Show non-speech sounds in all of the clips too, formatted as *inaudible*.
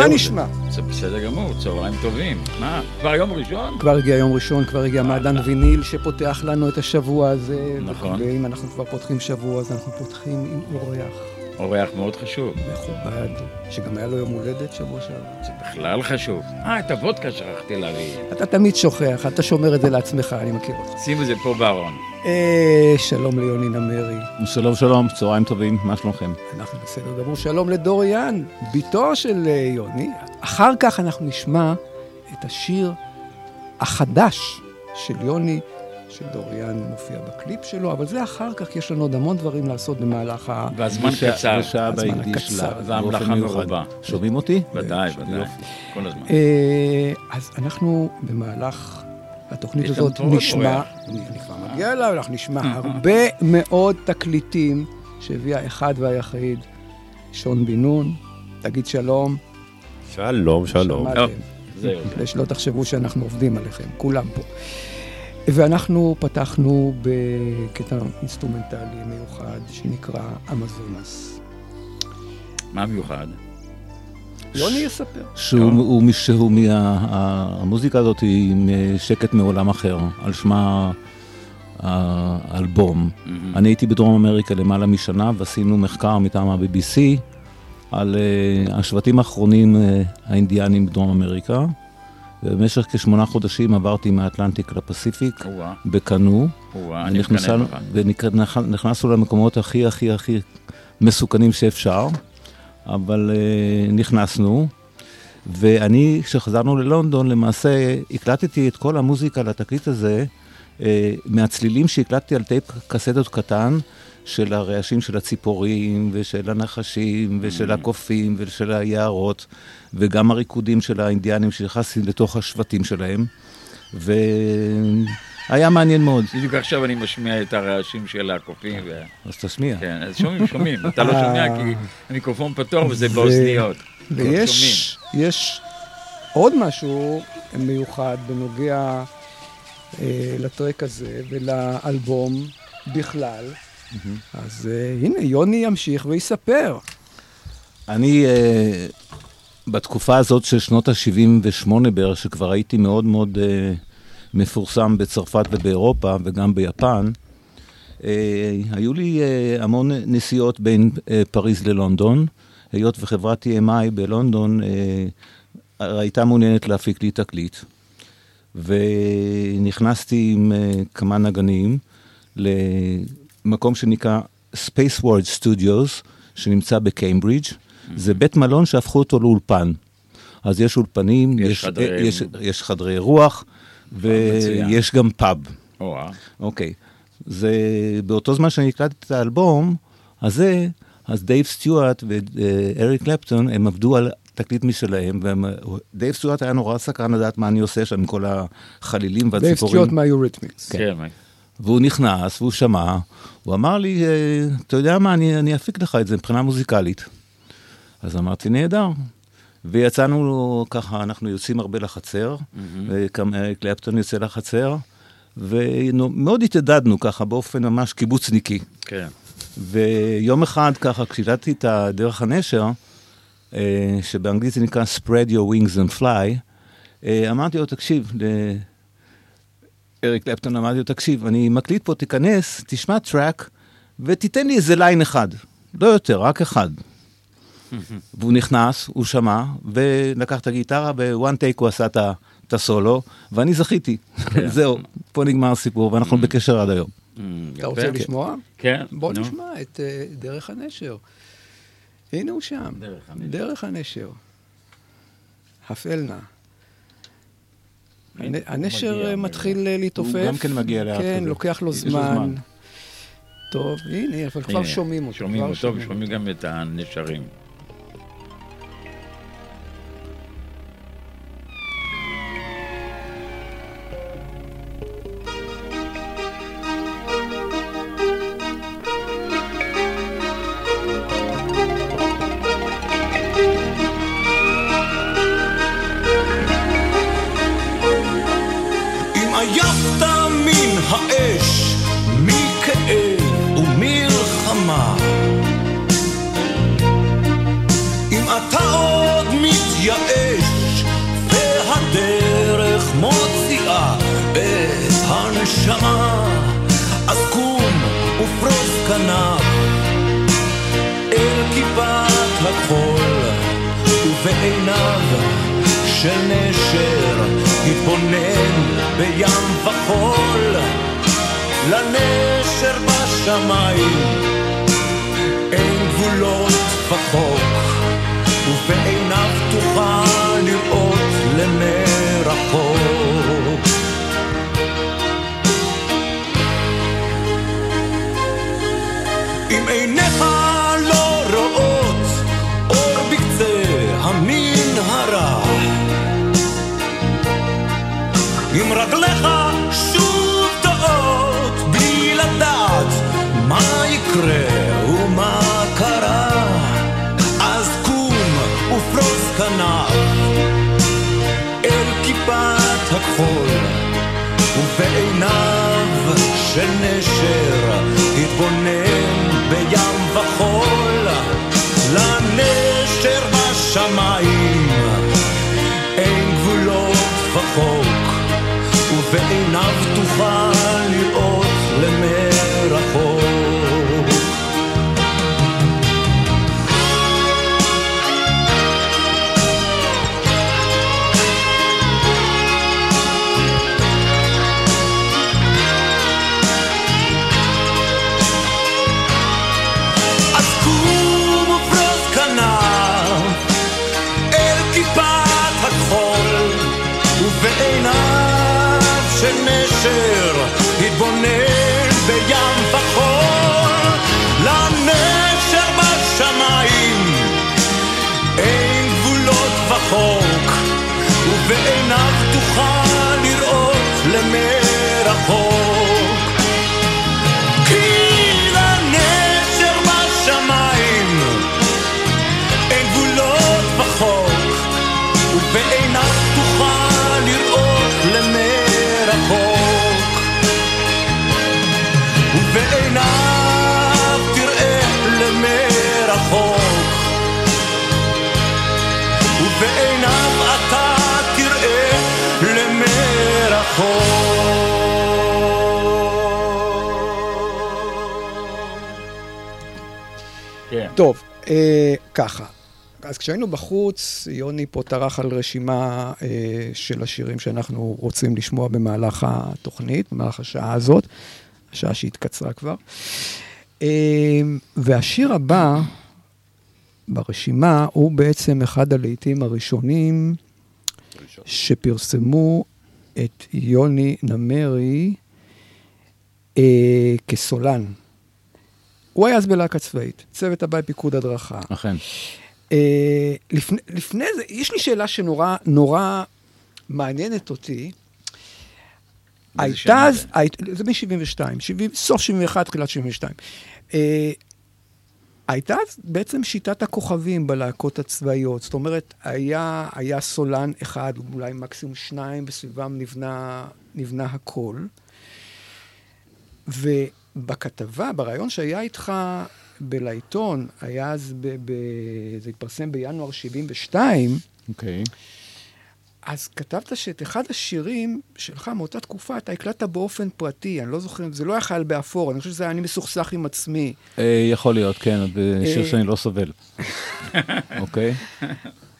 מה נשמע? זה בסדר גמור, צהריים טובים. מה, כבר יום ראשון? כבר הגיע יום ראשון, כבר הגיע מעדן ויניל שפותח לנו את השבוע הזה. נכון. ואם אנחנו כבר פותחים שבוע, אז אנחנו פותחים עם אורח אורח מאוד חשוב. מכובד, שגם היה לו יום הולדת שבוע שעבר. זה בכלל חשוב. אה, את הוודקה שכחתי להביא. אתה תמיד שוכח, אתה שומר את זה לעצמך, אני מכיר אותך. שים את זה פה בארון. אה, שלום ליוני נמרי, שלום שלום, צהריים טובים, מה שלומכם? אנחנו בסדר גמור. שלום לדוריאן, בתו של אה, יוני. אחר כך אנחנו נשמע את השיר החדש של יוני, שדוריאן מופיע בקליפ שלו, אבל זה אחר כך, יש לנו עוד המון דברים לעשות במהלך ה... והזמן קצר. ושעה הבאה הזמן הקדיש הקצר. לה- והמלאכה. מרובה. שומעים אותי? ודאי. ודאי. כל הזמן. אה, אז אנחנו במהלך התוכנית הזאת נשמע, כבר מגיע אליו, אנחנו נשמע הרבה מאוד תקליטים שהביא האחד והיחיד, שון בן נון. תגיד שלום. שלום, שלום. שמעתם. זהו. כדי שלא תחשבו שאנחנו עובדים עליכם, כולם פה. ואנחנו פתחנו בקטע אינסטרומנטלי מיוחד שנקרא אמזונס. מה מיוחד? יוני יספר. שהוא הוא מי- שהוא מה... המוזיקה הזאת היא משקט מעולם אחר, על שמה האלבום. אני הייתי בדרום אמריקה למעלה משנה ועשינו מחקר מטעם ה-BBC על uh, השבטים האחרונים uh, האינדיאנים בדרום אמריקה. ובמשך כשמונה חודשים עברתי מהאטלנטיק לפסיפיק בקנו. ונכנסנו-. ונכנסנו למקומות הכי הכי הכי מסוכנים שאפשר, אבל uh, נכנסנו. ואני, כשחזרנו ללונדון, למעשה הקלטתי את כל המוזיקה לתקליט הזה uh, מהצלילים שהקלטתי על טייפ קסטות קטן של הרעשים של הציפורים ושל הנחשים ושל הקופים ושל היערות וגם הריקודים של האינדיאנים שנכנסתי לתוך השבטים שלהם. והיה מעניין מאוד. בדיוק עכשיו אני משמיע את הרעשים של הקופים. אז תשמיע. כן, אז שומעים, שומעים. אתה לא שומע כי המיקרופון פתוח וזה באוזניות. ויש יש עוד משהו מיוחד בנוגע אה, לטרק הזה ולאלבום בכלל. אז אה, הנה, יוני ימשיך ויספר. אני, אה, בתקופה הזאת של שנות ה-78 בערך, שכבר הייתי מאוד מאוד אה, מפורסם בצרפת ובאירופה וגם ביפן, אה, היו לי אה, המון נסיעות בין אה, פריז ללונדון, היות וחברת TMI בלונדון אה, הייתה מעוניינת להפיק לי תקליט. ונכנסתי עם אה, כמה נגנים למקום שנקרא Space World Studios, שנמצא בקיימברידג'. זה בית מלון שהפכו אותו לאולפן. אז יש אולפנים, יש יש, חדרי- אה, יש, יש חדרי רוח, מצוין. ויש גם פאב. אוקיי. זה באותו זמן שאני הקלטתי את האלבום הזה, אז דייב סטיוארט ואריק קלפטון, הם עבדו על תקליט משלהם, ודייב סטיוארט היה נורא סקרן לדעת מה אני עושה שם עם כל החלילים דייב והציפורים. סטיוארט מהיוריתמיקס. כן. והוא נכנס, והוא שמע, הוא אמר לי, אה, אתה יודע מה, אני, אני אפיק לך את זה מבחינה מוזיקלית. אז אמרתי, נהדר. ויצאנו ככה, אנחנו יוצאים הרבה לחצר, קלפטון יוצא לחצר, ומאוד התיידדנו ככה באופן ממש קיבוצניקי. כן. ויום אחד ככה, כשהקלטתי את דרך הנשר, אה, שבאנגלית זה נקרא spread your wings and fly, אה, אמרתי לו, תקשיב, אריק קלפטון אמרתי לו, תקשיב, אני מקליט פה, תיכנס, תשמע track, ותיתן לי איזה line אחד, לא יותר, רק אחד. והוא נכנס, הוא שמע, ולקח את הגיטרה, בוואן טייק הוא עשה את הסולו, ואני זכיתי. כן. *laughs* זהו, פה נגמר הסיפור, ואנחנו בקשר עד היום. Mm, אתה רוצה לשמוע? כן. בוא נשמע את אה, דרך הנשר. הנה הוא שם, דרך הנשר. הפעל נא. הנשר מתחיל אה, להתעופף. הוא גם כן מגיע לאט כן, לוקח לו זמן. טוב, הנה, אבל כבר שומעים אותו. שומעים אותו ושומעים גם את הנשרים. השמיים אין גבולות בחוק ובעיניו תוכל לראות למרחוק. אם אינך יקרה ומה קרה, אז קום ופרוס כנף אל כיפת הכחול, ובעיניו של נשר התבונן בים וחול, לנשר בשמיים אין גבולות וחוק, ובעיניו תוכל עיניו של נשר התבונן בים כחול לנשר בשמיים. אין גבולות וחוק ובעיניו תוכל לראות למרחוק. טוב, אה, ככה. אז כשהיינו בחוץ, יוני פה טרח על רשימה אה, של השירים שאנחנו רוצים לשמוע במהלך התוכנית, במהלך השעה הזאת, השעה שהתקצרה כבר. אה, והשיר הבא ברשימה הוא בעצם אחד הלעיתים הראשונים שפרסמו את יוני נמרי אה, כסולן. הוא היה אז בלהקה צבאית, צוות הבית פיקוד הדרכה. אכן. אה, לפני, לפני זה, יש לי שאלה שנורא נורא מעניינת אותי. הייתה אז, זה מ-72, סוף 71, תחילת 72. אה, הייתה בעצם שיטת הכוכבים בלהקות הצבאיות. זאת אומרת, היה, היה סולן אחד, אולי מקסימום שניים, וסביבם נבנה, נבנה הכל. ובכתבה, בריאיון שהיה איתך בלעיתון, היה אז, ב, ב, זה התפרסם בינואר 72, אוקיי. אז כתבת שאת אחד השירים שלך מאותה תקופה, אתה הקלטת באופן פרטי, אני לא זוכר, זה לא היה חייל באפור, אני חושב שזה היה אני מסוכסך עם עצמי. אה, יכול להיות, כן, בשיר אה, שאני לא סובל. *laughs* אוקיי?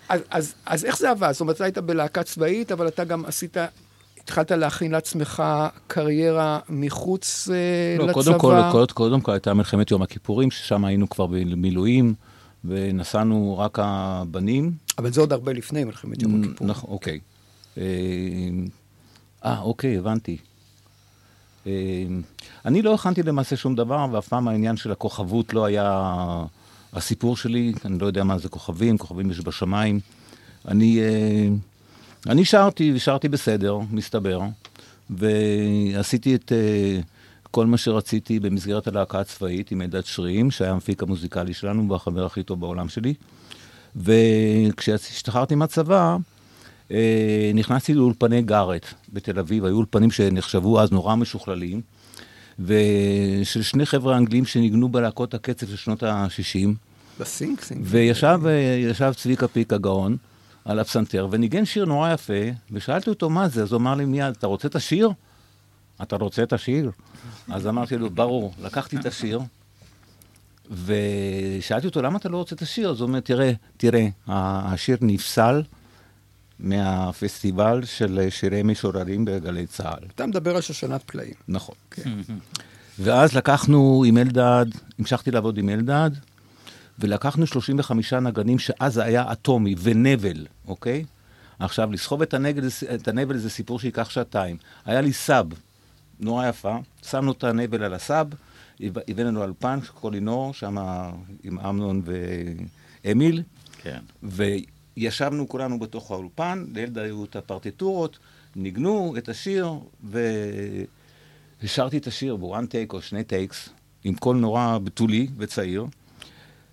אז, איך זה עבד? זאת אומרת, אתה היית בלהקה צבאית, אבל אתה גם עשית, התחלת להכין לעצמך קריירה מחוץ אה, לא, לצבא. קודם כל, קודם כל הייתה מלחמת יום הכיפורים, ששם היינו כבר במילואים, ונסענו רק הבנים. אבל זה עוד הרבה לפני מלחמת יום הכיפור. נכון, אוקיי. אה, אה, אוקיי, הבנתי. אה, אני לא הכנתי למעשה שום דבר, ואף פעם העניין של הכוכבות לא היה הסיפור שלי. אני לא יודע מה זה כוכבים, כוכבים יש בשמיים. אני, אה, אני שרתי, ושרתי בסדר, מסתבר, ועשיתי את כל מה שרציתי במסגרת הלהקה הצבאית עם אלדד שרים, שהיה המפיק המוזיקלי שלנו והחבר הכי טוב בעולם שלי. וכשהשתחררתי מהצבא, אה, נכנסתי לאולפני גארט בתל אביב, היו אולפנים שנחשבו אז נורא משוכללים, ושל שני חבר'ה אנגלים שניגנו בלהקות הקצב של שנות ה-60, בסינק, סינק. וישב אה, ישב צביקה פיק הגאון על הפסנתר, וניגן שיר נורא יפה, ושאלתי אותו מה זה, אז הוא אמר לי מיד, אתה רוצה את השיר? אתה רוצה את השיר? אז אמרתי לו, ברור, לקחתי את השיר, ושאלתי אותו, למה אתה לא רוצה את השיר? אז הוא אומר, תראה, תראה, השיר נפסל מהפסטיבל של שירי משוררים בגלי צה"ל. אתה מדבר על שושנת פלאים. נכון. ואז לקחנו עם אלדד, המשכתי לעבוד עם אלדד, ולקחנו 35 נגנים שאז היה אטומי ונבל, אוקיי? עכשיו, לסחוב את הנבל, את הנבל זה סיפור שייקח שעתיים. היה לי סאב נורא יפה, שמנו את הנבל על הסאב, הבאנו לנו אולפן, קולינור, שם עם אמנון ואמיל, כן. וישבנו כולנו בתוך האולפן, לילדה היו את הפרטיטורות, ניגנו את השיר, ושרתי את השיר ב one take או שני takes, עם קול נורא בתולי וצעיר,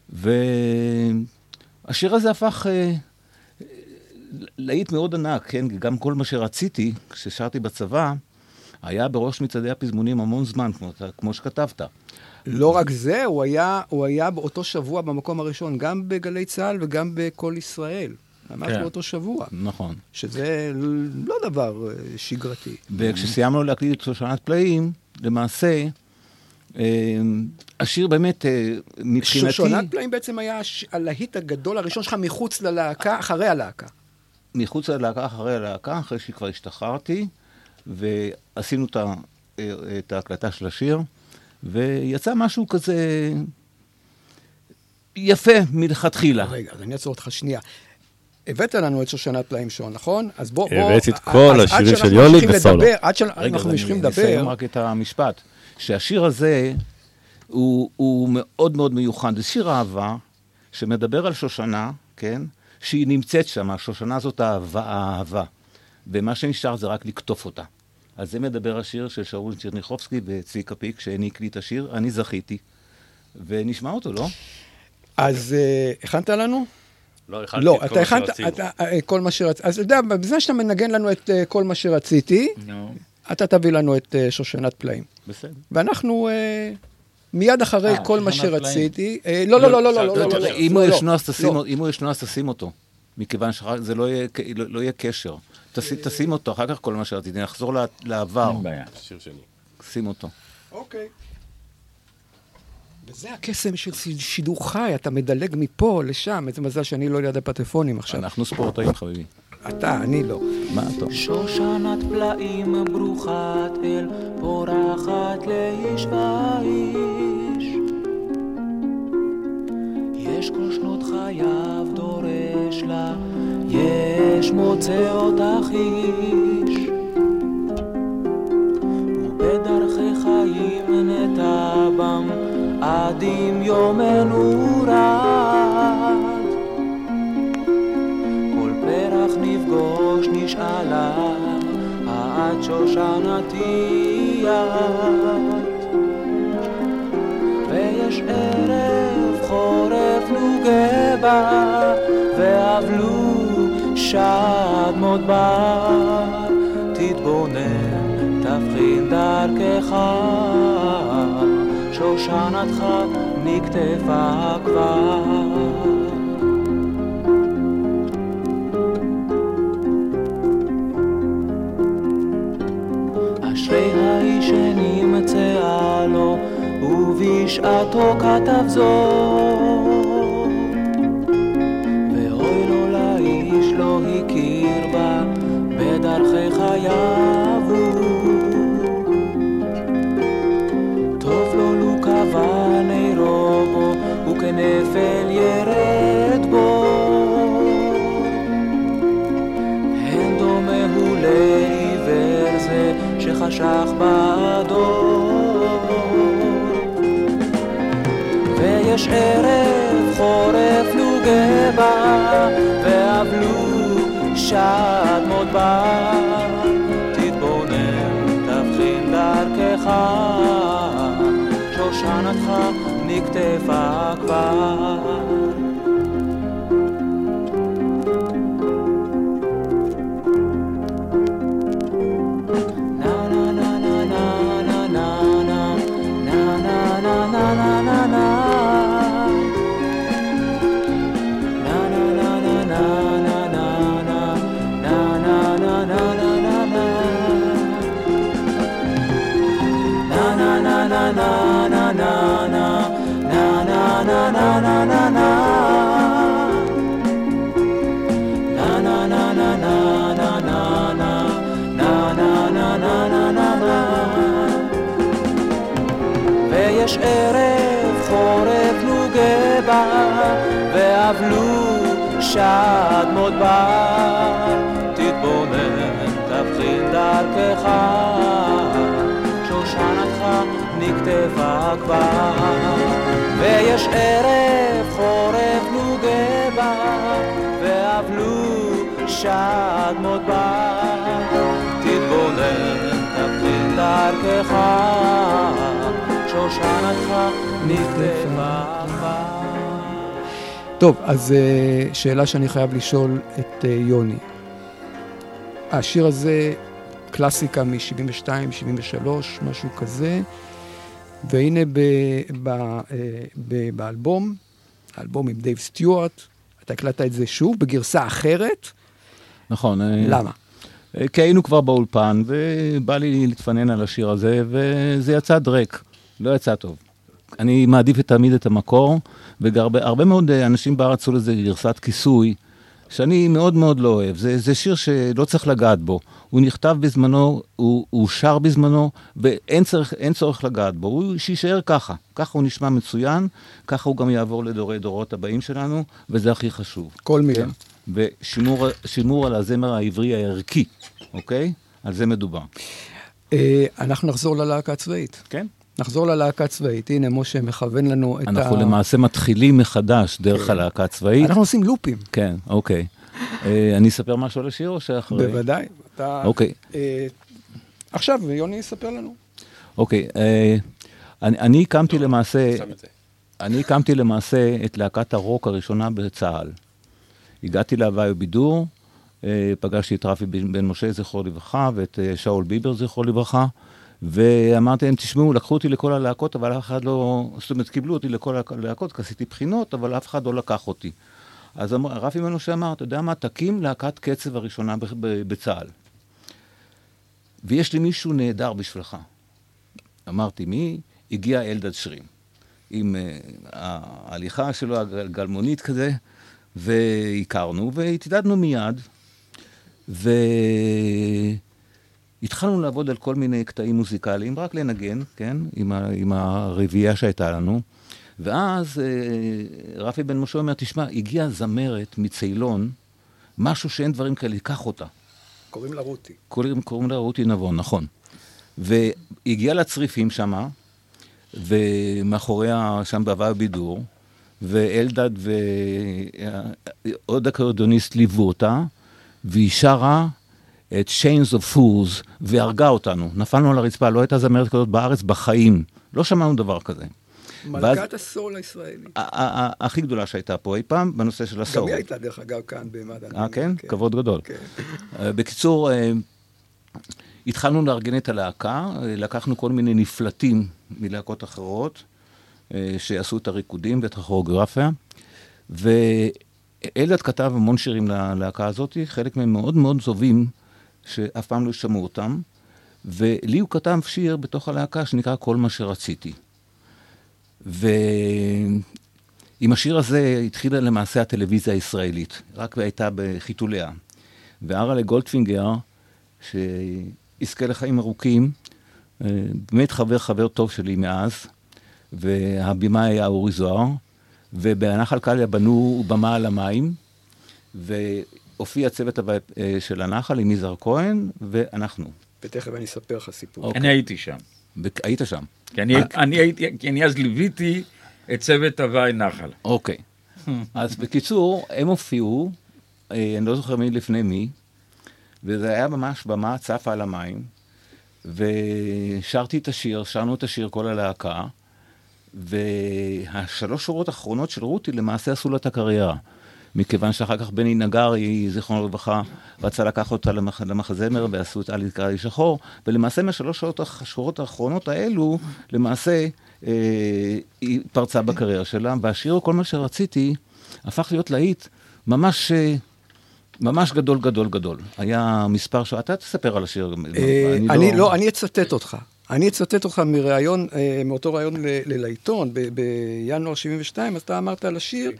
והשיר הזה הפך אה, להיט מאוד ענק, כן? גם כל מה שרציתי, כששרתי בצבא, היה בראש מצעדי הפזמונים המון זמן, כמו, כמו שכתבת. לא רק זה, הוא היה, הוא היה באותו שבוע במקום הראשון, גם בגלי צה"ל וגם בקול ישראל. ממש כן. באותו שבוע. נכון. שזה לא דבר אה, שגרתי. וכשסיימנו להקליט את שושנת פלאים, למעשה, אה, השיר באמת, אה, מבחינתי... שושנת פלאים בעצם היה הלהיט הגדול הראשון שלך מחוץ ללהקה, אחרי הלהקה. מחוץ ללהקה, אחרי הלהקה, אחרי שכבר השתחררתי, ועשינו את, ה, את ההקלטה של השיר, ויצא משהו כזה יפה מלכתחילה. רגע, אז אני אעצור אותך שנייה. הבאת לנו את שושנת פלאים שון, נכון? אז בוא, בוא... הבאתי את כל השירים של בסולו. לדבר, עד רגע, שאנחנו ממשיכים אני אסיים לדבר, רק את המשפט. שהשיר הזה הוא, הוא מאוד מאוד מיוחד. זה שיר אהבה שמדבר על שושנה, כן? שהיא נמצאת שם, השושנה הזאת אהבה, האהבה. ומה שנשאר זה רק לקטוף אותה. על זה מדבר השיר של שאול צ'רניחובסקי וצביקה פיק, שהעניק לי את השיר, אני זכיתי. ונשמע אותו, לא? אז uh, הכנת לנו? לא, הכנתי לא, את כל מה שרצינו. לא, אתה הכנת כל מה שרציתי. אז אתה יודע, בזמן שאתה מנגן לנו את uh, כל מה שרציתי, no. אתה תביא לנו את uh, שושנת פלאים. בסדר. ואנחנו... Uh, מיד אחרי כל מה שרציתי, לא, לא, לא, לא, לא, לא, לא, אם הוא ישנו אז תשים אותו. מכיוון שזה לא יהיה לא- לא יהיה קשר. תשים- תשים אותו, אחר כך כל מה שרציתי. נחזור לעבר. אין בעיה. שיר שני. שים אותו. אוקיי. וזה הקסם של שידור חי, אתה מדלג מפה לשם, איזה מזל שאני לא ליד הפטפונים עכשיו. אנחנו ספורטאים, חביבי. אתה, אני לא. מה טוב. שושנת פלאים ברוכת אל, פורחת לאיש יש כל שנות חייו דורש לה, יש מוצא אותך איש. ובדרכי חיים נטע בם, עד עם יומנו רד. כל פרח נפגוש נשאלה, העד שושנתי את. ויש גבע ואבלו שד מודבר תתבונן תבחין דרכך. שושנתך נקטפה כבר. אשרי האיש שנמצאה לו ובשעתו כתב זאת וכנפל ירד בו. הן דומה הוא לעיוור זה שחשך באדום. ויש ערב חורף לוגבה ואבלו שד מודבר נקטפה כבר ויש ואבלו שד מודבר תתבונן תבחין דרכך. שושנתך נקטפה כבר. ויש ערב חורף נוגבה ואבלו שד מודבר תתבונן תבחין דרכך. שושנתך נקטפה כבר טוב, אז אה, שאלה שאני חייב לשאול את אה, יוני. השיר הזה, קלאסיקה מ-72, 73, משהו כזה, והנה ב, ב, אה, ב, באלבום, האלבום עם דייב סטיוארט, אתה הקלטת את זה שוב בגרסה אחרת, נכון. למה? כי היינו כבר באולפן, ובא לי להתפנן על השיר הזה, וזה יצא דרק, לא יצא טוב. אני מעדיף תמיד את המקור, והרבה מאוד אה, אנשים בארץ עשו לזה גרסת כיסוי, שאני מאוד מאוד לא אוהב. זה, זה שיר שלא צריך לגעת בו. הוא נכתב בזמנו, הוא, הוא שר בזמנו, ואין צריך, צורך לגעת בו. הוא שיישאר ככה. ככה הוא נשמע מצוין, ככה הוא גם יעבור לדורי דורות הבאים שלנו, וזה הכי חשוב. כל מילה. כן? ושימור שימור על הזמר העברי הערכי, אוקיי? על זה מדובר. אה, אנחנו נחזור ללהקה הצבאית. כן? נחזור ללהקה הצבאית. הנה, משה מכוון לנו את אנחנו ה... למעשה מתחילים מחדש דרך הלהקה הצבאית. אנחנו עושים לופים. כן, אוקיי. אה, אני אספר משהו על השיר או שאחרי? בוודאי. אתה... אוקיי. אה, עכשיו, יוני יספר לנו. אוקיי, אה, אני, אני הקמתי למעשה, אני הקמתי למעשה את להקת הרוק הראשונה בצה"ל. הגעתי להוואי ובידור, אה, פגשתי את רפי בן בן משה, זכרו לברכה, ואת אה, שאול ביבר, זכרו לברכה, ואמרתי להם, תשמעו, לקחו אותי לכל הלהקות, אבל אף אחד לא... זאת אומרת, קיבלו אותי לכל הלהקות, כי עשיתי בחינות, אבל אף אחד לא לקח אותי. אז אמר, רפי משה אמר, אתה יודע מה, תקים להקת קצב הראשונה בצה"ל. ויש לי מישהו נהדר בשבילך. אמרתי, מי? הגיע אלדד שרים. עם uh, ההליכה שלו, הגלמונית כזה, והכרנו, והתיידדנו מיד, והתחלנו לעבוד על כל מיני קטעים מוזיקליים, רק לנגן, כן? עם, ה... עם הרביעייה שהייתה לנו. ואז uh, רפי בן משה אומר, תשמע, הגיעה זמרת מצילון, משהו שאין דברים כאלה, קח אותה. קוראים לה רותי. קוראים, קוראים לה רותי נבון, נכון. והגיעה לצריפים שמה, ומאחוריה, שם בהווה הבידור, ואלדד ועוד אקורדיוניסט ליוו אותה, והיא שרה את Chains of Fools, והרגה אותנו. נפלנו על הרצפה, לא הייתה זמרת כזאת בארץ בחיים. לא שמענו דבר כזה. ואז- מלכת הסול הישראלי. ה- ה- ה- הכי גדולה שהייתה פה אי פעם, בנושא של גם הסול. היא הייתה, דרך אגב, כאן במד"א. אה, כן? כבוד גדול. כן. אה, בקיצור, אה, התחלנו לארגן את הלהקה, אה, לקחנו כל מיני נפלטים מלהקות אחרות, שעשו את הריקודים ואת הכוריאוגרפיה, ואלעד כתב המון שירים ללהקה הזאת, חלק מהם מאוד מאוד טובים, שאף פעם לא שמעו אותם, ולי הוא כתב שיר בתוך הלהקה שנקרא כל מה שרציתי. ועם השיר הזה התחילה למעשה הטלוויזיה הישראלית, רק הייתה בחיתוליה. וארלה גולדפינגר, שיזכה לחיים ארוכים, אה, באמת חבר חבר טוב שלי מאז, והבימאי היה אורי זוהר, ובנחל קליה בנו במה על המים, והופיע צוות הוו- אה, של הנחל עם יזהר כהן, ואנחנו. ותכף אני אספר לך סיפור. אוקיי. אני הייתי שם. היית שם. כי אני, אני הייתי, כי אני אז ליוויתי את צוות הוואי נחל. אוקיי. אז בקיצור, הם הופיעו, אה, אני לא זוכר מי לפני מי, וזה היה ממש במה צפה על המים, ושרתי את השיר, שרנו את השיר כל הלהקה, והשלוש שורות האחרונות של רותי למעשה עשו לה את הקריירה. מכיוון שאחר כך בני נגרי, זיכרונו לברכה, רצה לקחת אותה למח, למחזמר ועשו את אלי קרעי שחור, ולמעשה מהשלוש שורות, האח- השורות האחרונות האלו, למעשה אה, היא פרצה בקריירה שלה, והשיר כל מה שרציתי הפך להיות להיט ממש... אה, ממש גדול גדול גדול. היה מספר שעות, אתה תספר על השיר. אה, אני לא, אני אצטט אותך. אני אצטט אותך מראיון, אה, מאותו ראיון לעיתון בינואר 72, אז אתה אמרת על השיר.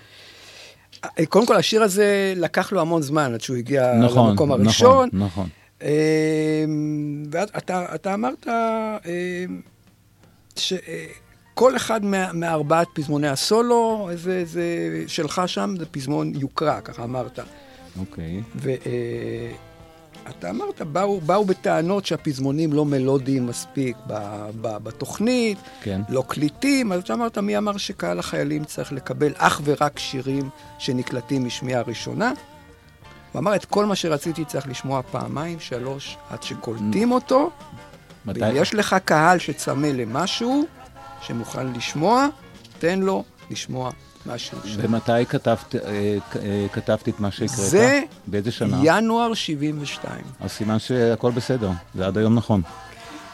אה, קודם כל, השיר הזה לקח לו המון זמן עד שהוא הגיע נכון, למקום נכון, הראשון. נכון. ואתה אתה אמרת אה, שכל אחד מה, מארבעת פזמוני הסולו, זה, זה שלך שם, זה פזמון יוקרה, ככה אמרת. אוקיי. ואתה אמרת, באו, באו בטענות שהפזמונים לא מלודיים מספיק ב, ב, בתוכנית, כן. לא קליטים, אז אתה אמרת, מי אמר שקהל החיילים צריך לקבל אך ורק שירים שנקלטים משמיעה ראשונה? הוא אמר, את כל מה שרציתי צריך לשמוע פעמיים, שלוש, עד שקולטים אותו. מתי? ואם יש לך קהל שצמא למשהו, שמוכן לשמוע, תן לו לשמוע משהו. ומתי כתבת, אה, אה, כתבת את מה שהקראת? זה באיזה שנה? ינואר 72. אז סימן שהכל בסדר, זה עד היום נכון.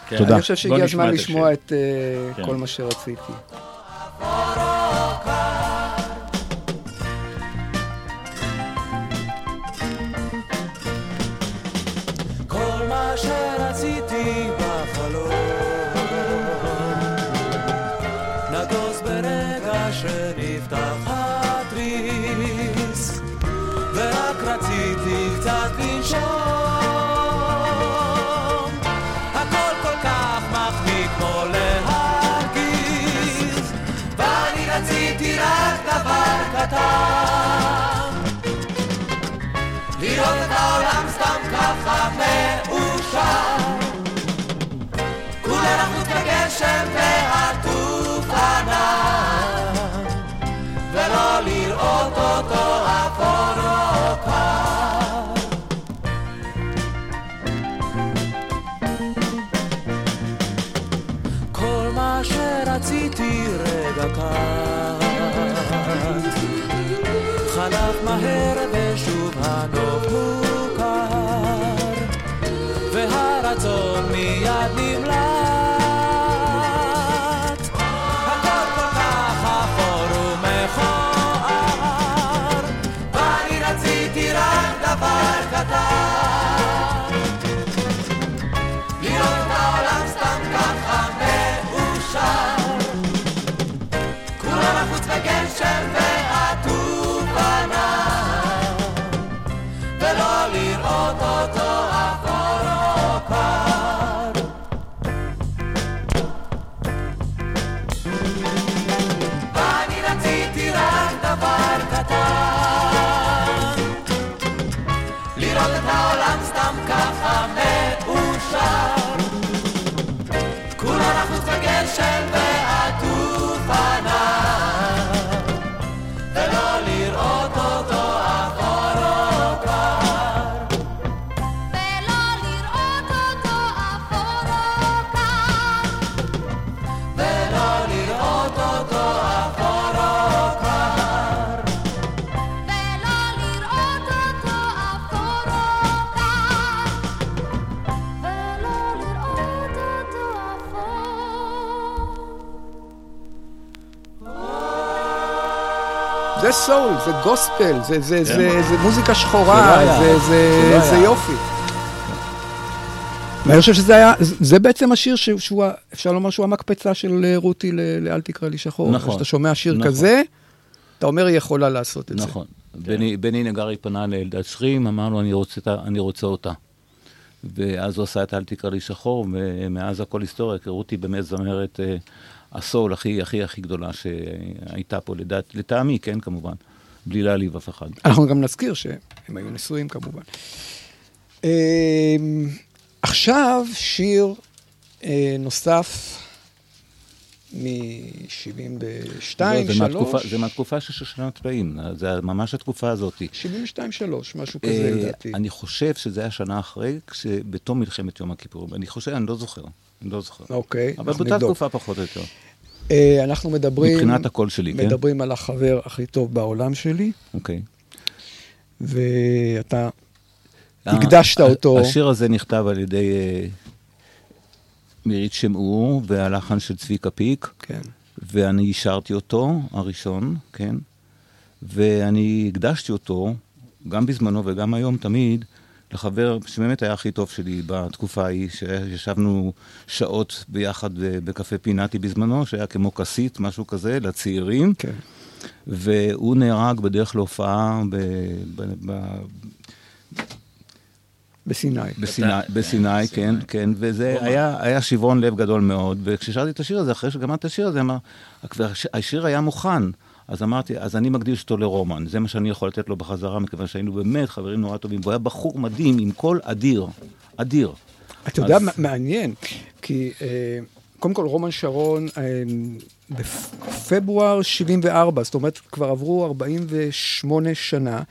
כן. תודה. אני חושב שהגיע הזמן לשמוע. את אה, כן. כל מה שרציתי. גוספל, זה, זה, זה, כן. זה מוזיקה זה לא שחורה, היה. זה, זה, זה לא זה. יופי. ואני חושב שזה היה, זה בעצם השיר שהוא, אפשר לומר שהוא המקפצה של אה, רותי ל- לאל תקרא לי שחור. נכון. כשאתה שומע שיר נכון. כזה, אתה אומר, היא יכולה לעשות את זה. נכון. בני, בני נגרי פנה לאלדד שרים, אמר לו, אני רוצה, אני רוצה אותה. ואז הוא עשה את אל תקרא לי שחור, ומאז הכל היסטוריה, כי רותי באמת זמרת אה, הסול הכי הכי הכי גדולה שהייתה פה, לדעת, לטעמי, כן, כמובן. בלי להעליב אף אחד. אנחנו גם נזכיר שהם היו נשואים כמובן. אמ, עכשיו שיר אה, נוסף מ-72, לא, זה מהתקופה- 3, זה מהתקופה של שושנת פלאים, זה ממש התקופה הזאת. 72, 3, משהו כזה אה, לדעתי. אני חושב שזה היה שנה אחרי, בתום מלחמת יום הכיפורים. אני חושב, אני לא זוכר, אני לא זוכר. אוקיי, אבל אנחנו באותה נבדוק. תקופה פחות או יותר. אה, אנחנו מדברים, מבחינת הקול שלי, כן? מדברים על החבר הכי טוב בעולם שלי, אוקיי. ואתה ה- הקדשת אותו. השיר הזה נכתב על ידי אה, מירית שמעור, והלחן של צביקה פיק, כן. ואני שרתי אותו, הראשון, כן? ואני הקדשתי אותו, גם בזמנו וגם היום תמיד, לחבר שבאמת היה הכי טוב שלי בתקופה ההיא, שישבנו שעות ביחד ב- בקפה פינאטי בזמנו, שהיה כמו כסית, משהו כזה, לצעירים. כן. והוא נהרג בדרך להופעה ב, ב, ב, בסיני. בסיני, בסיני, כן, כן, וזה היה, היה שברון לב גדול מאוד, וכששרתי את השיר הזה, אחרי שגמרתי את השיר הזה, אמר, השיר היה מוכן, אז אמרתי, אז אני מקדיש אותו לרומן, זה מה שאני יכול לתת לו בחזרה, מכיוון שהיינו באמת חברים נורא טובים, והוא היה בחור מדהים, עם קול אדיר, אדיר. אתה יודע, מעניין, כי אה, קודם כל רומן שרון אה, בפברואר 74, זאת אומרת, כבר עברו 48 שנה,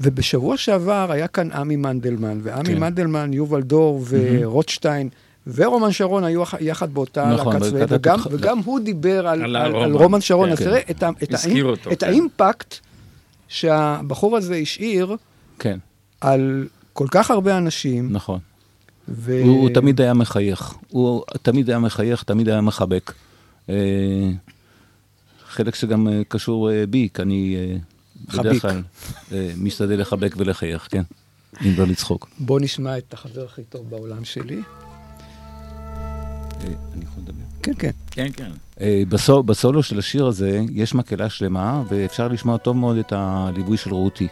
ובשבוע שעבר היה כאן עמי מנדלמן, ועמי כן. מנדלמן, יובל דור ורוטשטיין. ורומן שרון היו יחד באותה נכון, להקת צבאית, וגם, התח- וגם הוא דיבר על, על על, על רומן שרון. כן. אז תראה את, ה- את, הזכיר האימ- אותו, את כן. האימפקט שהבחור הזה השאיר כן, על כל כך הרבה אנשים. נכון. ו... הוא, הוא תמיד היה מחייך, הוא תמיד היה מחייך, תמיד היה מחבק. אה, חלק שגם אה, קשור אה, בי, כי אני אה, חביק. בדרך כלל אה, משתדל לחבק ולחייך, כן, אם לא לצחוק. בוא נשמע את החבר הכי טוב בעולם שלי. אה, אני יכול לדבר? כן, כן. כן, כן. אה, בסול, בסולו של השיר הזה יש מקהלה שלמה, ואפשר לשמוע טוב מאוד את הליווי של רותי.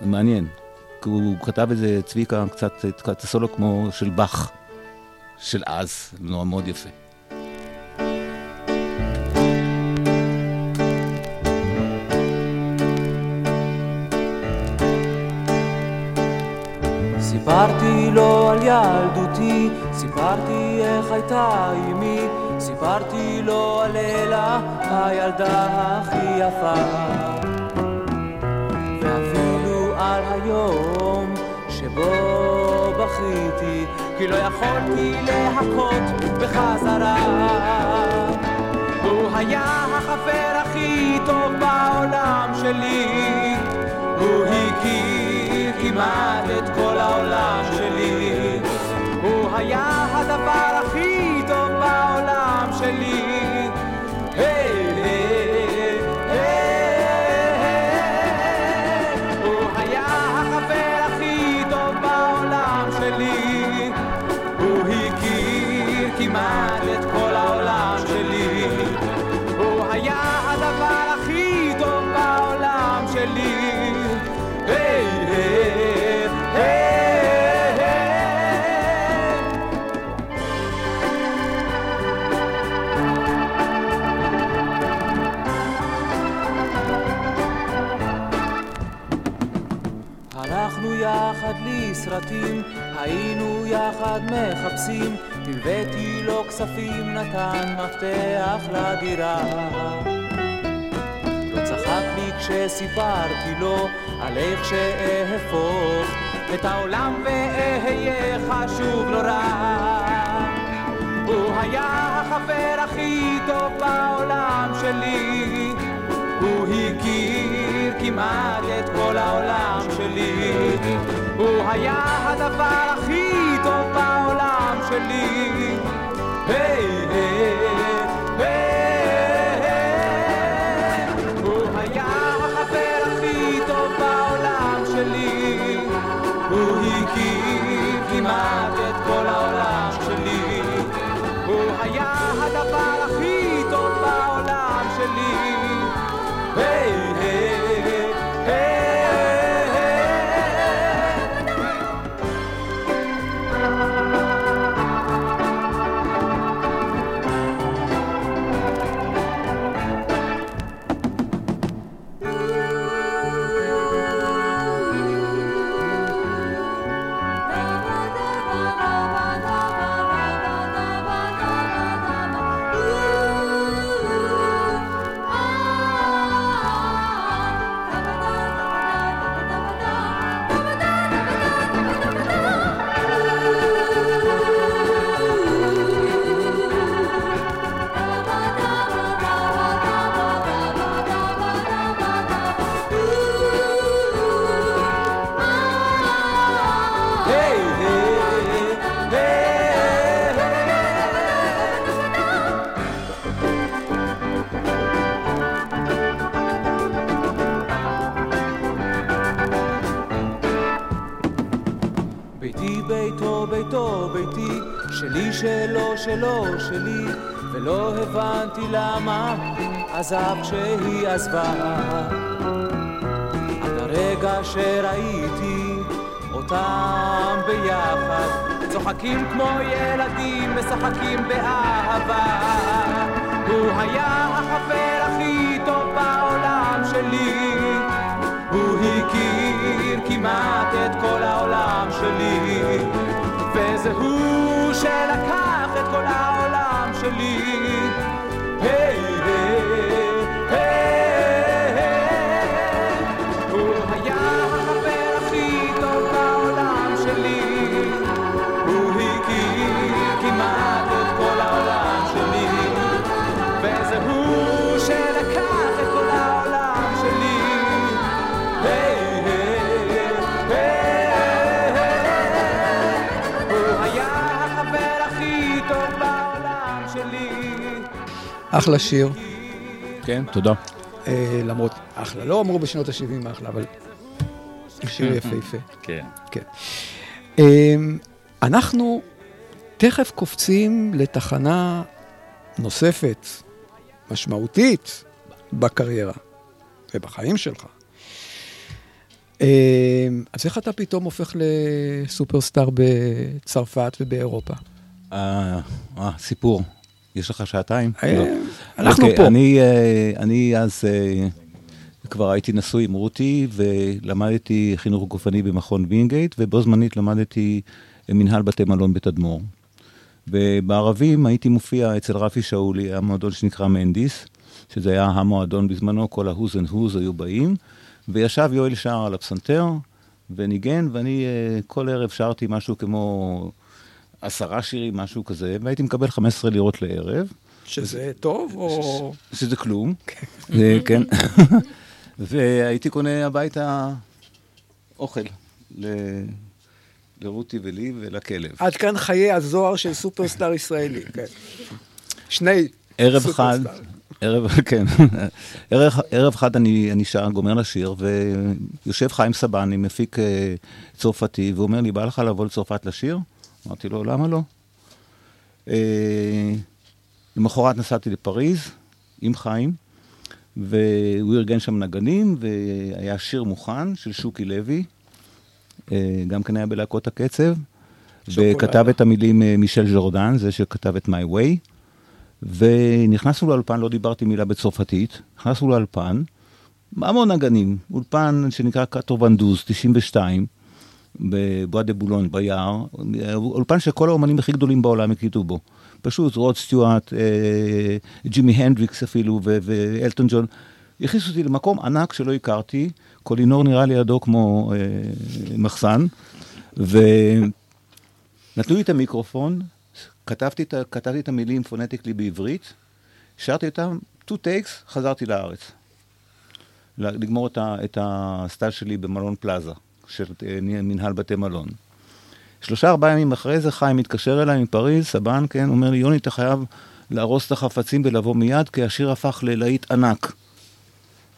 מעניין. כי הוא כתב איזה צביקה קצת, קצת סולו כמו של באך, של אז, נורא מאוד יפה. סיפרתי לו על ילדותי, סיפרתי איך הייתה אמי, סיפרתי לו על אלה, הילדה הכי יפה. ואפילו על היום שבו בכיתי, כי לא יכולתי להכות בחזרה. הוא היה החבר הכי טוב בעולם שלי, הוא הכיר כמעט את כל העולם שלי. הוא היה הדבר הכי טוב בעולם שלי. יחד לסרטים, היינו יחד מחפשים, הלוויתי לו כספים, נתן מפתח לדירה. לא צחק לי כשסיפרתי לו על איך שאהפוך את העולם ואהיה חשוב לא רע. הוא היה החבר הכי טוב בעולם שלי, הוא הכיר כמעט את כל העולם שלי. הוא היה הדבר הכי טוב בעולם שלי. היי, היי, היי, הוא היה החבר הכי טוב בעולם שלי. הוא הקים כמעט את כל העולם שלי. הוא היה הדבר הכי טוב בעולם שלי. היי, ביתו ביתי שלי שלו שלו שלי ולא הבנתי למה עזב כשהיא עזבה. עד הרגע שראיתי אותם ביחד. צוחקים כמו ילדים משחקים באהבה. הוא היה החבר הכי טוב בעולם שלי. הוא הכיר כמעט את כל העולם שלי. וזה הוא שלקח את כל העולם שלי. היי היי. היי אחלה שיר. כן, תודה. אה, למרות, אחלה, לא אמרו בשנות ה-70 אחלה, אבל שיר יפהפה. כן. כן. אמ, אנחנו תכף קופצים לתחנה נוספת, משמעותית, בקריירה ובחיים שלך. אמ, אז איך אתה פתאום הופך לסופרסטאר בצרפת ובאירופה? אה, אה, סיפור. יש לך שעתיים? אה, לא. אנחנו אוקיי, פה. אני, אה, אני אז אה, כבר הייתי נשוי עם רותי, ולמדתי חינוך גופני במכון וינגייט, ובו זמנית למדתי מנהל בתי מלון בתדמור. ובערבים הייתי מופיע אצל רפי שאולי, היה מועדון שנקרא מנדי'ס, שזה היה המועדון בזמנו, כל ה who's and who's היו באים, וישב יואל שער על הפסנתר, וניגן, ואני כל ערב שרתי משהו כמו עשרה שירים, משהו כזה, והייתי מקבל 15 לירות לערב. שזה טוב או... שזה כלום, זה- כן. *laughs* והייתי קונה הביתה אוכל ל- לרותי ולי ולכלב. עד כאן חיי הזוהר של סופרסטאר ישראלי, כן. שני ערב אחד, סופרסטאר. ערב, *laughs* כן, ערב, ערב אחד אני, אני שר, גומר לשיר, ויושב חיים סבני, מפיק אה, צרפתי, והוא אומר לי, בא לך לבוא לצרפת לשיר? אמרתי לו, למה לא? אה, למחרת נסעתי לפריז עם חיים, והוא ארגן שם נגנים, והיה שיר מוכן של שוקי לוי, אה, גם כן היה בלהקות הקצב. וכתב את המילים אה, מישל ז'ורדן, זה שכתב את My Way. ונכנסנו לאולפן, לא דיברתי מילה בצרפתית, נכנסנו לאולפן, המון נגנים, אולפן שנקרא quatre-vingt-douze, 92, ב Bois de Boulogne, ביער, אולפן שכל האומנים הכי גדולים בעולם הקליטו בו. פשוט רוד סטיוארט, אה, ג'ימי הנדריקס אפילו, ואלטון ג'ון. הכניסו אותי למקום ענק שלא הכרתי, קולינור נראה לידו כמו אה, מחסן, ונתנו לי את המיקרופון, כתבתי את, כתבתי את המילים פונטיקלי בעברית, שרתי אותם, two takes, חזרתי לארץ. לגמור את הסטאז' שלי במלון פלאזה, של אה, מנהל בתי מלון. שלושה ארבעה ימים אחרי זה חיים מתקשר אליי מפריז, סבן, כן, אומר לי, יוני, אתה חייב לארוז את החפצים ולבוא מיד, כי השיר הפך ללהיט ענק.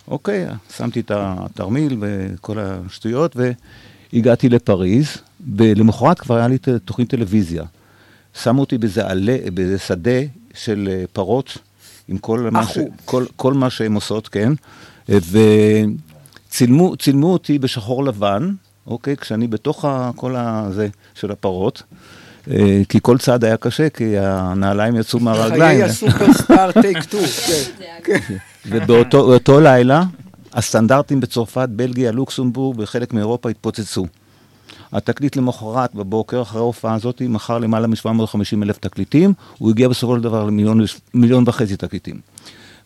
אוקיי, שמתי את התרמיל וכל השטויות, והגעתי לפריז, ולמחרת כבר היה לי תוכנית טלוויזיה. שמו אותי באיזה עלה, באיזה שדה של אה, פרות, עם כל מה, ש. כל, כל מה שהן עושות, כן? אה, וצילמו צילמו אותי בשחור לבן, אוקיי? כשאני בתוך ה, כל הזה של הפרות. אה, כי כל צעד היה קשה, כי הנעליים יצאו מהרגליים. חיי הסופרסטאר *laughs* טייק טו. כן. ובאותו באותו לילה, הסטנדרטים בצרפת, בלגיה, לוקסמבורג וחלק מאירופה התפוצצו. התקליט למחרת, בבוקר, אחרי ההופעה הזאת, מכר למעלה מ-750 אלף תקליטים, הוא הגיע בסופו של דבר למיליון מיליון וחצי תקליטים.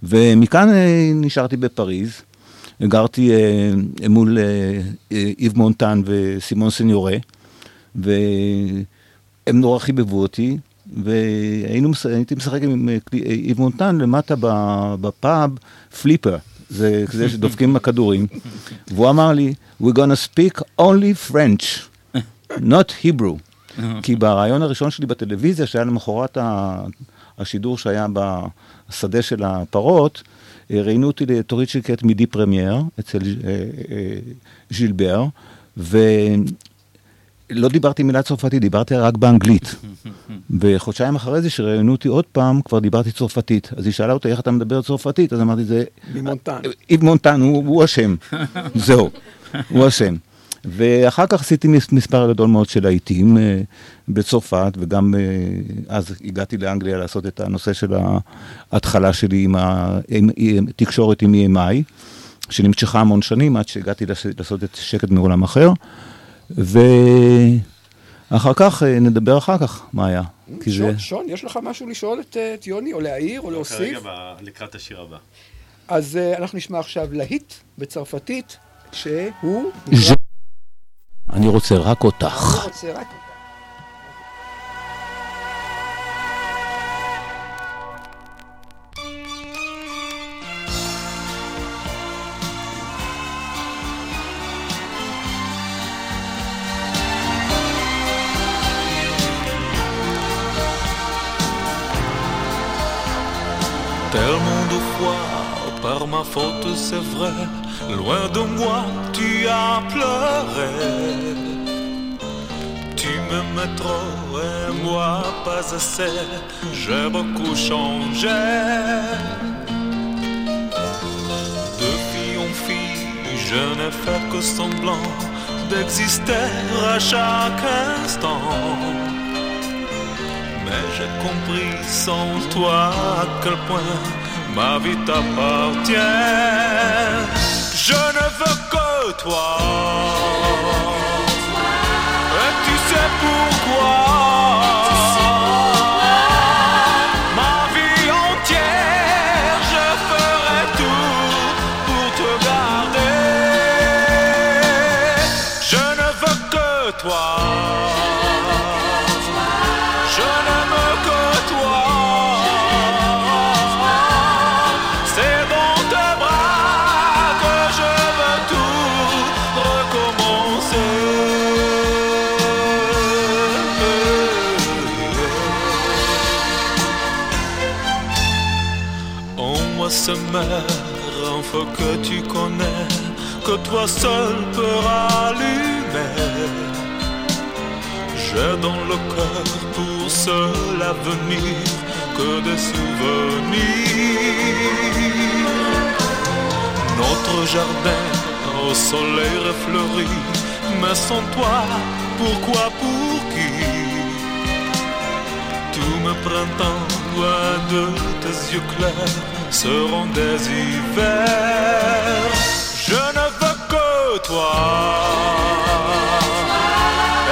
ומכאן אה, נשארתי בפריז, גרתי אה, מול אה, אה, איב מונטן וסימון סניורה, והם נורא חיבבו אותי, והיינו, מש- הייתי משחק עם אה, אה, איב מונטן למטה בפאב, פליפר, זה כזה שדופקים עם הכדורים, והוא אמר לי, we're gonna speak only French, not Hebrew. כי ברעיון הראשון שלי בטלוויזיה, שהיה למחרת השידור שהיה בשדה של הפרות, ראיינו אותי לתורית שקט מידי פרמייר אצל אה, אה, ז'ילבר, ולא דיברתי מילה צרפתית, דיברתי רק באנגלית. וחודשיים אחרי זה, שראיינו אותי עוד פעם, כבר דיברתי צרפתית. אז היא שאלה אותי, איך אתה מדבר צרפתית? אז אמרתי, זה... ממונטן. איב מונטן, הוא, הוא אשם. *laughs* זהו, הוא אשם. ואחר כך עשיתי מס- מספר גדול מאוד של להיטים אה, בצרפת, וגם אה, אז הגעתי לאנגליה לעשות את הנושא של ההתחלה שלי עם, ה, עם, עם תקשורת עם EMI, שנמשכה המון שנים עד שהגעתי לעשות את שקט מעולם אחר. ואחר כך, אה, נדבר אחר כך מה היה. כי זה... שון, שון, יש לך משהו לשאול את, את יוני, או להעיר, או להוסיף? כרגע ב- לקראת השיר הבא. אז אנחנו נשמע עכשיו להיט בצרפתית, שהוא... אני רוצה רק אותך. אני רוצה רק... par ma faute, c'est vrai, loin de moi, tu as pleuré. Tu m'aimais trop et moi pas assez, j'ai beaucoup changé. De fille en fille, je n'ai fait que semblant d'exister à chaque instant. Mais j'ai compris sans toi à quel point ma vie t'appartient. Je ne veux que toi. Et tu sais pourquoi. Un feu que tu connais, que toi seul peux rallumer. J'ai dans le cœur pour seul avenir que des souvenirs. Notre jardin au soleil refleuri, mais sans toi, pourquoi, pour qui? Tous mes printemps, loin de tes yeux clairs, Seront des hivers, je ne veux que toi,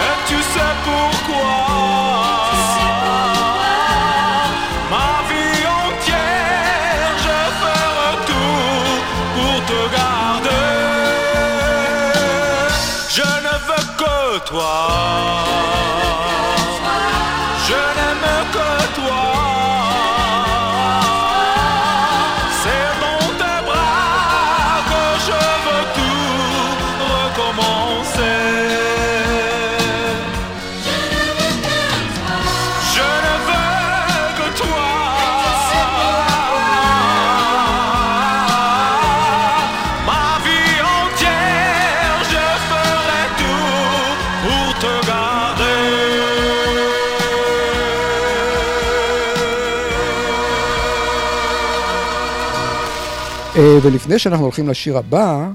et tu sais pourquoi? Ma vie entière, je ferai tout pour te garder, je ne veux que toi, je n'aime que toi. ולפני שאנחנו הולכים לשיר הבא,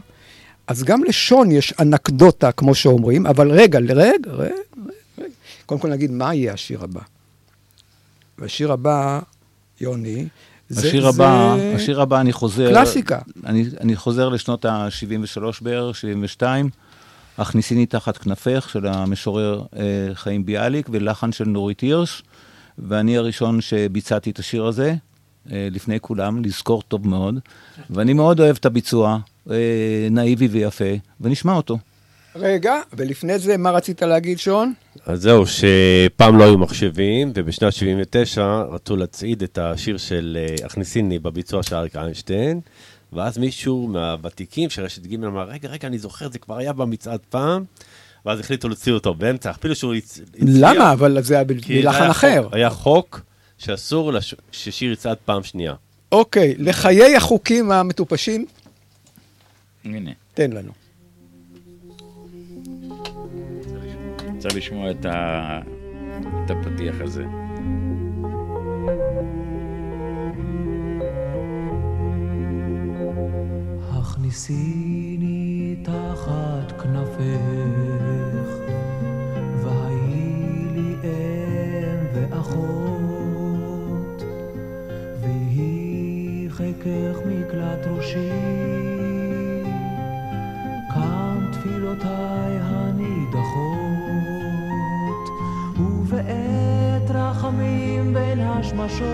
אז גם לשון יש אנקדוטה, כמו שאומרים, אבל רגע, רגע, רגע, רגע. קודם כל נגיד מה יהיה השיר הבא. והשיר הבא, יוני, זה... השיר זה הבא, השיר הבא, אני חוזר... קלאסיקה. אני, אני חוזר לשנות ה-73 בערך, 72. הכניסיני תחת כנפך של המשורר אה, חיים ביאליק ולחן של נורית הירש, ואני הראשון שביצעתי את השיר הזה, אה, לפני כולם, לזכור טוב מאוד, ואני מאוד אוהב את הביצוע, אה, נאיבי ויפה, ונשמע אותו. רגע, ולפני זה, מה רצית להגיד, שון? אז זהו, שפעם לא היו מחשבים, ובשנת 79 רצו להצעיד את השיר של אה, הכניסיני בביצוע של אריק איינשטיין, ואז מישהו מהוותיקים של רשת ג' אמר, רגע, רגע, אני זוכר, זה כבר היה במצעד פעם, ואז החליטו להוציא אותו באמצע, אפילו שהוא הצ- הצליח. למה? אבל זה היה היה אחר. היה חוק שאסור לש- ששיר יצעד פעם שנייה. אוקיי, לחיי החוקים המטופשים, הנה, תן לנו. צריך לשמוע את ה- את הפתיח הזה. הכניסיני תחת כנפך, מקלט ראשי, כאן תפילותיי הנידחות, ובעת רחמים בין השמשות,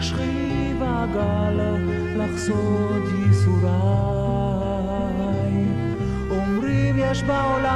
שכיב הגל לחסות ייסוריי. אומרים יש בעולם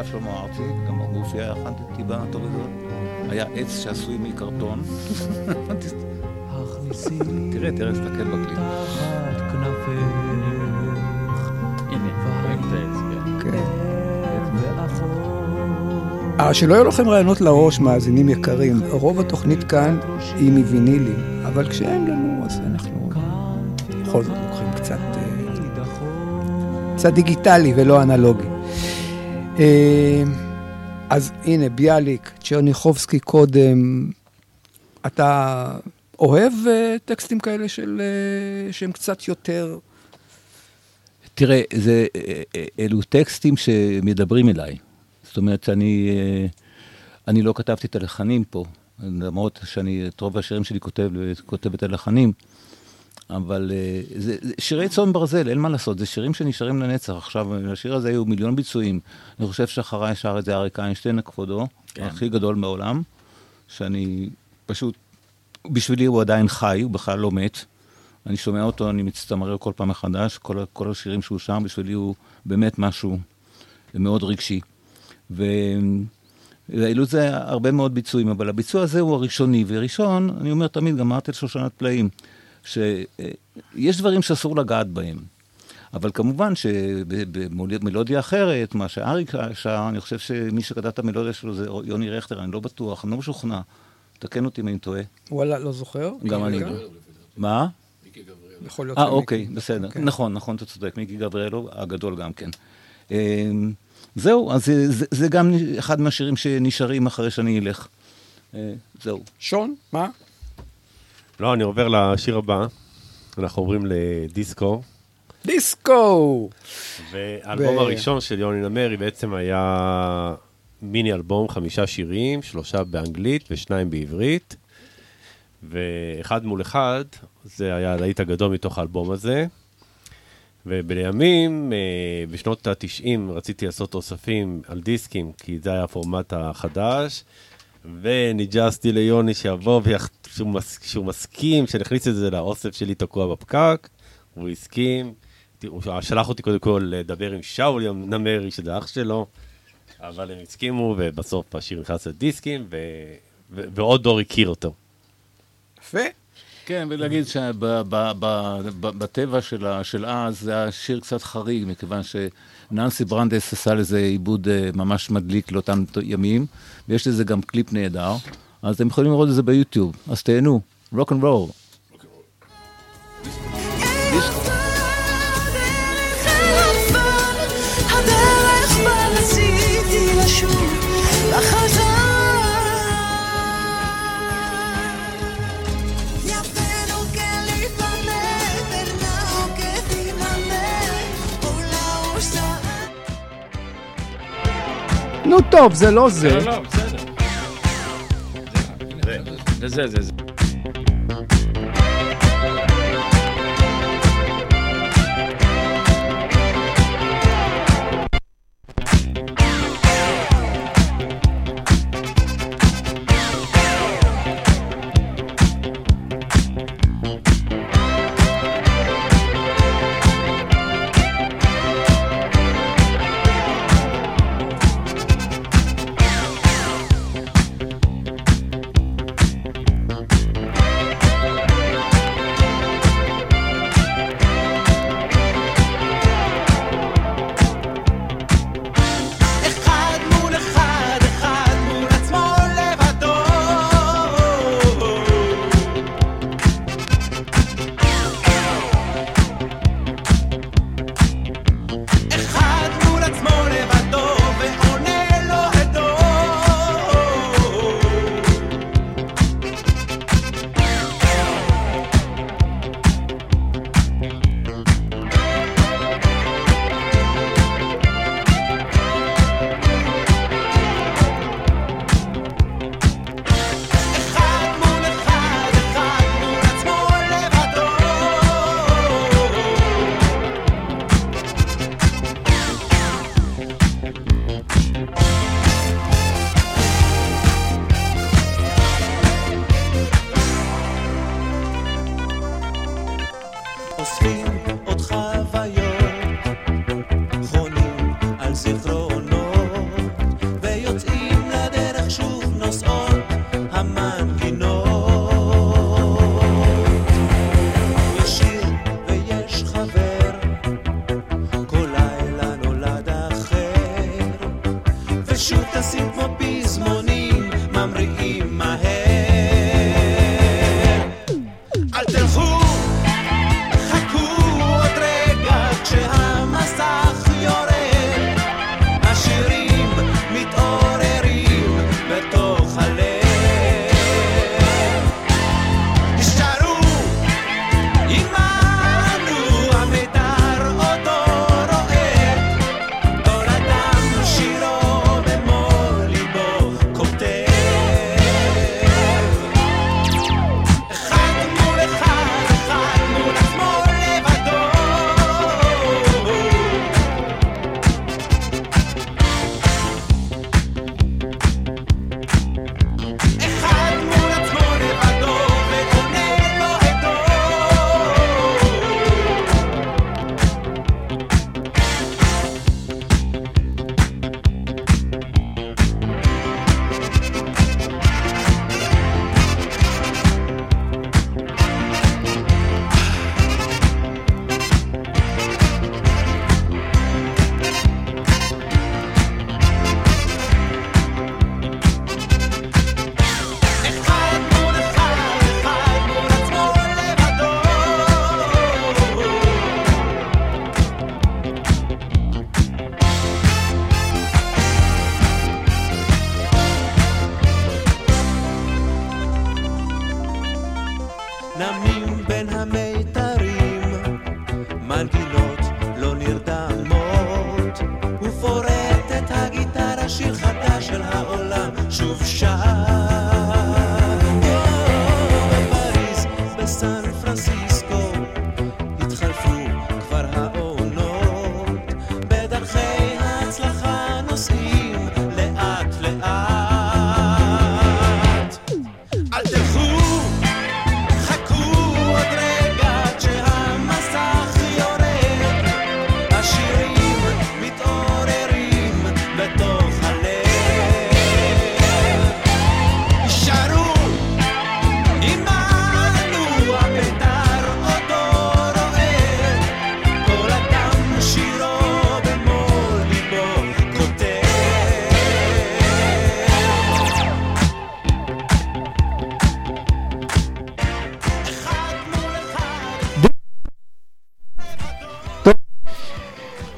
ישב שלמה ארצי, גם מופיע אחד טיבה טוב וזאת. היה עץ שעשוי מקרטון. תראה, תראה, תסתכל בקליפ. תחת כנפך, הנה, רואים את העץ, כן. ואחות. אה, שלא יהיו לכם רעיונות לראש, מאזינים יקרים. רוב התוכנית כאן היא מווינילים, אבל כשאין לנו, אז אנחנו בכל זאת לוקחים קצת, אה, קצת דיגיטלי ולא אנלוגי. אה, אז הנה, ביאליק, צ'רניחובסקי קודם, אתה אוהב אה, טקסטים כאלה של, אה, שהם קצת יותר... תראה, זה, אלו טקסטים שמדברים אליי. זאת אומרת, אני, אני לא כתבתי את הלחנים פה, למרות שאני, את רוב השירים שלי כותב, כותב את הלחנים, אבל אה, זה, זה שירי צאן ברזל, אין מה לעשות, זה שירים שנשארים לנצח. עכשיו, לשיר הזה היו מיליון ביצועים. אני חושב שאחריי שר את זה אריק איינשטיין, כבודו, כן. הכי גדול בעולם, שאני פשוט בשבילי הוא עדיין חי, הוא בכלל לא מת. אני שומע אותו, אני מצטמרר כל פעם מחדש, כל, כל השירים שהוא שר, בשבילי הוא באמת משהו מאוד רגשי. והיו לזה הרבה מאוד ביצועים, אבל הביצוע הזה הוא הראשוני, וראשון, אני אומר תמיד, גם אמרתי על שושנת פלאים, שיש דברים שאסור לגעת בהם. אבל כמובן שבמלודיה אחרת, מה שאריק שר, אני חושב שמי שכתב את המלודיה שלו זה יוני רכטר, אני לא בטוח, אני לא משוכנע. תקן אותי אם אני טועה. וואלה, לא זוכר. גם אני. רגע. מה? יכול להיות אה. אוקיי, בסדר. כן. נכון, נכון, אתה צודק. מיקי גבריאלו, הגדול גם כן. אמ, זהו, אז זה- זה- זה גם אחד מהשירים שנשארים אחרי שאני אלך. אה, זהו. שון, מה? לא, אני עובר לשיר הבא. אנחנו עוברים לדיסקו. דיסקו! והאלבום ו- הראשון של יוני נמרי בעצם היה מיני אלבום, חמישה שירים, שלושה באנגלית ושניים בעברית. ואחד מול אחד, זה היה הלהיט הגדול מתוך האלבום הזה. ובימים, אה, בשנות ה-90 רציתי לעשות אוספים על דיסקים, כי זה היה הפורמט החדש. וניג'סתי ליוני שיבוא, ויח- שהוא, מס, שהוא מסכים שנכניס את זה לאוסף שלי תקוע בפקק, והוא הסכים. הוא שלח אותי קודם כל לדבר עם שאול נמרי, שזה אח שלו, אבל הם הסכימו, ובסוף השיר נכנס לדיסקים, ו... ו... ועוד דור הכיר אותו. יפה. כן, ולהגיד שבטבע של אז זה היה שיר קצת חריג, מכיוון שננסי ברנדס עשה לזה עיבוד אה, ממש מדליק לאותם ימים, ויש לזה גם קליפ נהדר, אז אתם יכולים לראות את זה ביוטיוב, אז תהנו, rock and roll. נו טוב, זה לא זה. לא, בסדר. זה, זה,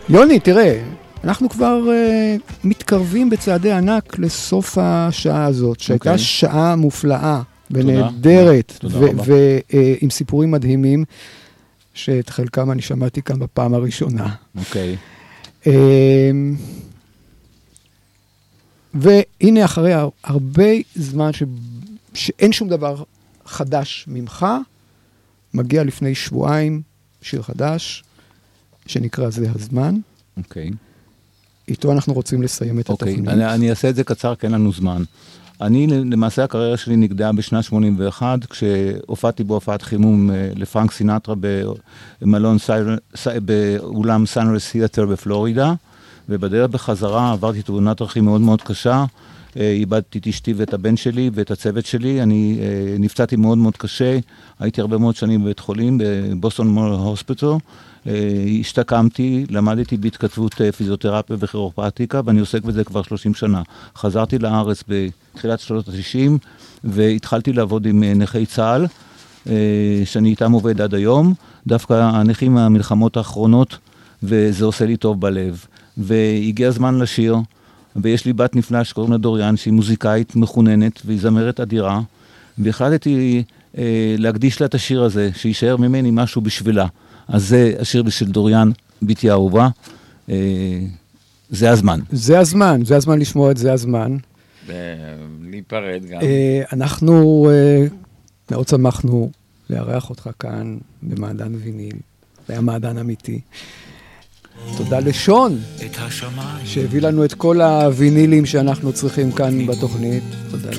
יוני, תראה, אנחנו כבר uh, מתקרבים בצעדי ענק לסוף השעה הזאת, שהייתה אוקיי. שעה מופלאה ונהדרת, תודה רבה. ועם סיפורים מדהימים, שאת חלקם אני שמעתי כאן בפעם הראשונה. אוקיי. אמ, והנה אחרי הר- הרבה זמן ש... שאין שום דבר חדש ממך, מגיע לפני שבועיים שיר חדש, שנקרא זה הזמן. אוקיי. איתו אנחנו רוצים לסיים את אוקיי, התוכנית. אני, אני אעשה את זה קצר, כי אין לנו זמן. אני, למעשה הקריירה שלי נגדעה בשנת 81, כשהופעתי בהופעת חימום אה, לפרנק סינטרה במלון סייר, סי, באולם Sunrise Theater בפלורידה, ובדרך בחזרה עברתי תאונת דרכים מאוד מאוד קשה. אה, איבדתי את אשתי ואת הבן שלי ואת הצוות שלי. אני אה, נפצעתי מאוד מאוד קשה, הייתי הרבה מאוד שנים בבית חולים, בבוסטון מול הוספיטל. אה, השתקמתי, למדתי בהתכתבות אה, פיזיותרפיה וכירופרקטיקה, ואני עוסק בזה כבר 30 שנה. חזרתי לארץ בתחילת שנות ה-90, והתחלתי לעבוד עם אה, נכי צה"ל, שאני איתם עובד עד היום, דווקא הנכים מהמלחמות האחרונות, וזה עושה לי טוב בלב. והגיע הזמן לשיר, ויש לי בת נפלאה שקוראים לה דוריאן, שהיא מוזיקאית מחוננת, והיא זמרת אדירה, והחלטתי אה, להקדיש לה את השיר הזה, שיישאר ממני משהו בשבילה. אז זה השיר של דוריאן, בתי האהובה. אה, זה הזמן. זה הזמן, זה הזמן לשמוע את זה הזמן. להיפרד גם. אה, אנחנו אה, מאוד שמחנו לארח אותך כאן במעדן ויניל. זה היה מעדן אמיתי. תודה לשון, שהביא לנו את כל הווינילים שאנחנו צריכים כאן בתוכנית. תודה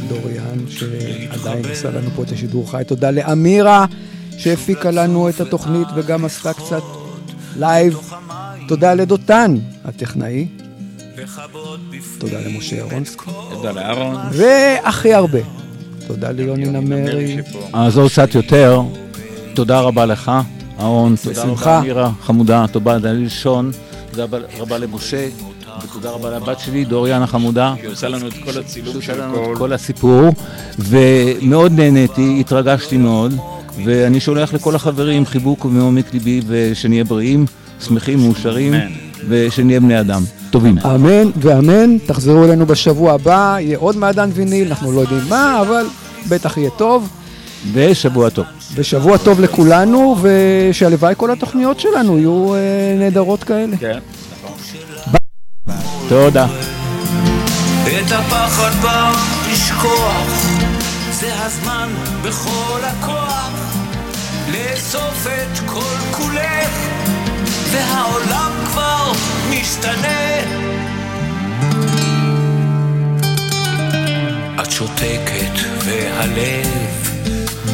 לדוריאן, שעדיין עשה לנו פה את השידור חי. תודה לאמירה, שהפיקה לנו את התוכנית וגם עשתה קצת live. תודה לדותן, הטכנאי. תודה למשה ירונסקי. תודה לאהרון. והכי הרבה, תודה ליוני נמרי. שפה. אעזור קצת יותר. תודה רבה לך, אהרון. תודה בשמחה. רבה, מירה, חמודה. תודה רבה לשון. תודה רבה- למשה. ותודה רבה לבת שלי, דוריאן החמודה. היא עושה לנו את כל הצילום שעושה של לנו את. כל הסיפור, ומאוד נהניתי, התרגשתי מאוד, ואני שולח לכל החברים חיבוק מעומק ליבי, ושנהיה בריאים, שמחים, מאושרים. ושנהיה בני אדם טובים. אמן ואמן, תחזרו אלינו בשבוע הבא, יהיה עוד מעדן ויניל, אנחנו לא יודעים מה, אבל בטח יהיה טוב. ושבוע טוב. ושבוע טוב לכולנו, ושהלוואי כל התוכניות שלנו יהיו אה, נהדרות כאלה. כן, נכון. תודה. את הפחד בה לשכוח, זה הזמן בכל הכוח, לאסוף את כל כולך, והעולם כבר משתנה. את שותקת והלב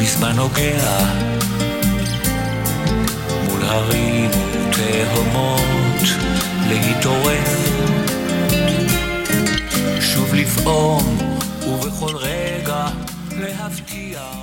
מזמן נוגע מול הרים ותהומות להתעורר שוב לפעום ובכל רגע להבטיח